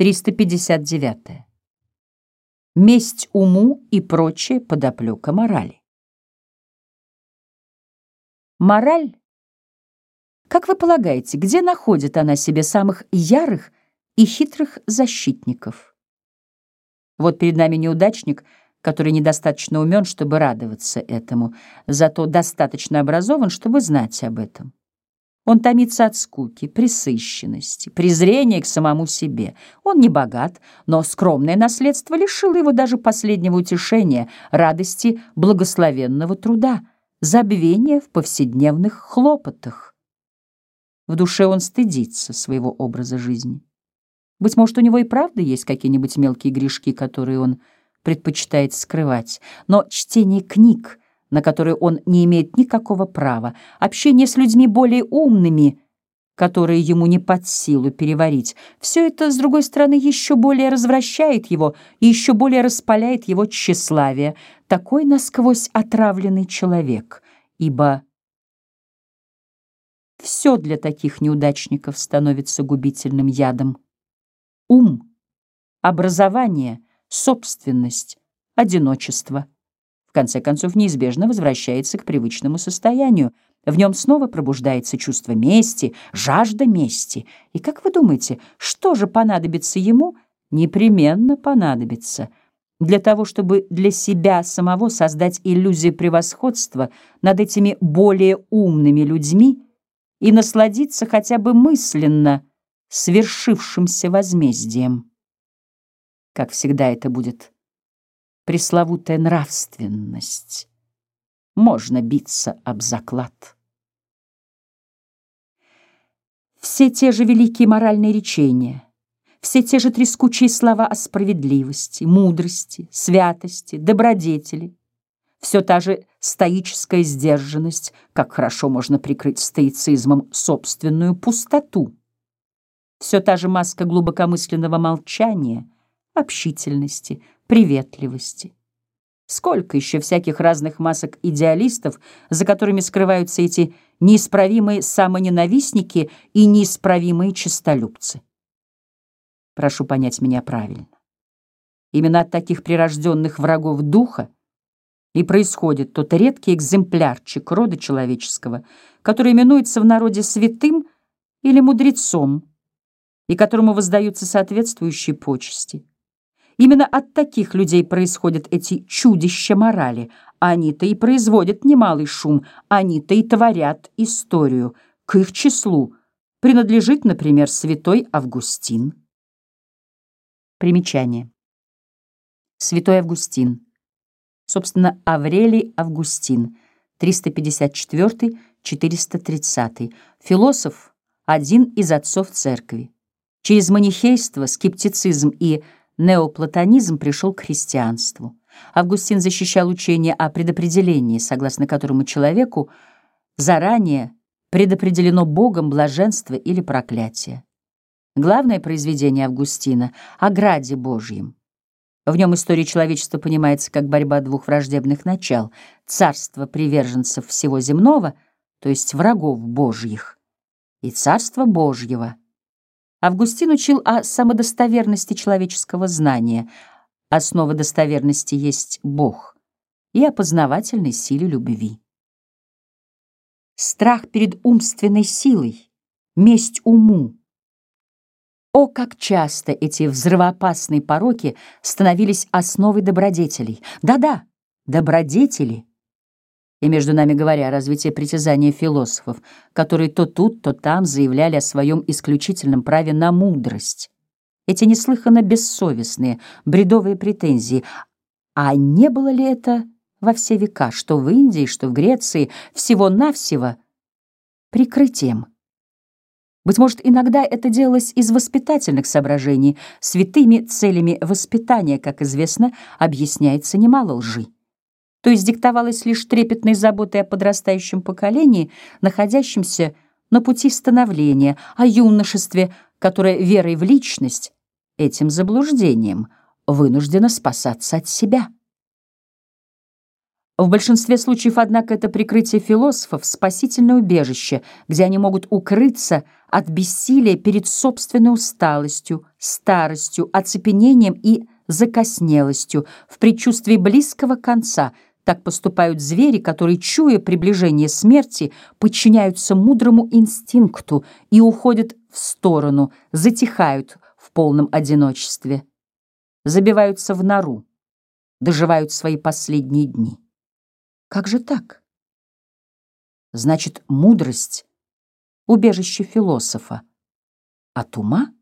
359. Месть уму и прочее подоплека морали. Мораль, как вы полагаете, где находит она себе самых ярых и хитрых защитников? Вот перед нами неудачник, который недостаточно умен, чтобы радоваться этому, зато достаточно образован, чтобы знать об этом. Он томится от скуки, пресыщенности, презрения к самому себе. Он не богат, но скромное наследство лишило его даже последнего утешения, радости благословенного труда, забвения в повседневных хлопотах. В душе он стыдится своего образа жизни. Быть может, у него и правда есть какие-нибудь мелкие грешки, которые он предпочитает скрывать, но чтение книг — на которые он не имеет никакого права, общение с людьми более умными, которые ему не под силу переварить. Все это, с другой стороны, еще более развращает его и еще более распаляет его тщеславие, такой насквозь отравленный человек, ибо все для таких неудачников становится губительным ядом. Ум, образование, собственность, одиночество — в конце концов неизбежно возвращается к привычному состоянию. В нем снова пробуждается чувство мести, жажда мести. И как вы думаете, что же понадобится ему? Непременно понадобится. Для того, чтобы для себя самого создать иллюзию превосходства над этими более умными людьми и насладиться хотя бы мысленно свершившимся возмездием. Как всегда это будет пресловутая нравственность. Можно биться об заклад. Все те же великие моральные речения, все те же трескучие слова о справедливости, мудрости, святости, добродетели, все та же стоическая сдержанность, как хорошо можно прикрыть стоицизмом собственную пустоту, все та же маска глубокомысленного молчания, общительности, приветливости. Сколько еще всяких разных масок идеалистов, за которыми скрываются эти неисправимые самоненавистники и неисправимые честолюбцы. Прошу понять меня правильно. Именно от таких прирожденных врагов духа и происходит тот редкий экземплярчик рода человеческого, который именуется в народе святым или мудрецом, и которому воздаются соответствующие почести. Именно от таких людей происходят эти чудища морали. Они-то и производят немалый шум, они-то и творят историю. К их числу принадлежит, например, святой Августин. Примечание. Святой Августин. Собственно, Аврелий Августин, 354-430. Философ, один из отцов церкви. Через манихейство, скептицизм и неоплатонизм пришел к христианству. Августин защищал учение о предопределении, согласно которому человеку заранее предопределено Богом блаженство или проклятие. Главное произведение Августина о граде Божьем. В нем история человечества понимается как борьба двух враждебных начал — царство приверженцев всего земного, то есть врагов Божьих, и царство Божьего — Августин учил о самодостоверности человеческого знания. Основа достоверности есть Бог и о познавательной силе любви. Страх перед умственной силой, месть уму. О, как часто эти взрывоопасные пороки становились основой добродетелей. Да-да, добродетели — и, между нами говоря, разве те притязания философов, которые то тут, то там заявляли о своем исключительном праве на мудрость, эти неслыханно бессовестные, бредовые претензии, а не было ли это во все века, что в Индии, что в Греции, всего-навсего прикрытием? Быть может, иногда это делалось из воспитательных соображений, святыми целями воспитания, как известно, объясняется немало лжи то есть диктовалось лишь трепетной заботой о подрастающем поколении, находящемся на пути становления, о юношестве, которое верой в личность, этим заблуждением, вынуждено спасаться от себя. В большинстве случаев, однако, это прикрытие философов — спасительное убежище, где они могут укрыться от бессилия перед собственной усталостью, старостью, оцепенением и закоснелостью, в предчувствии близкого конца. Так поступают звери, которые, чуя приближение смерти, подчиняются мудрому инстинкту и уходят в сторону, затихают в полном одиночестве, забиваются в нору, доживают свои последние дни. Как же так? Значит, мудрость — убежище философа, от ума —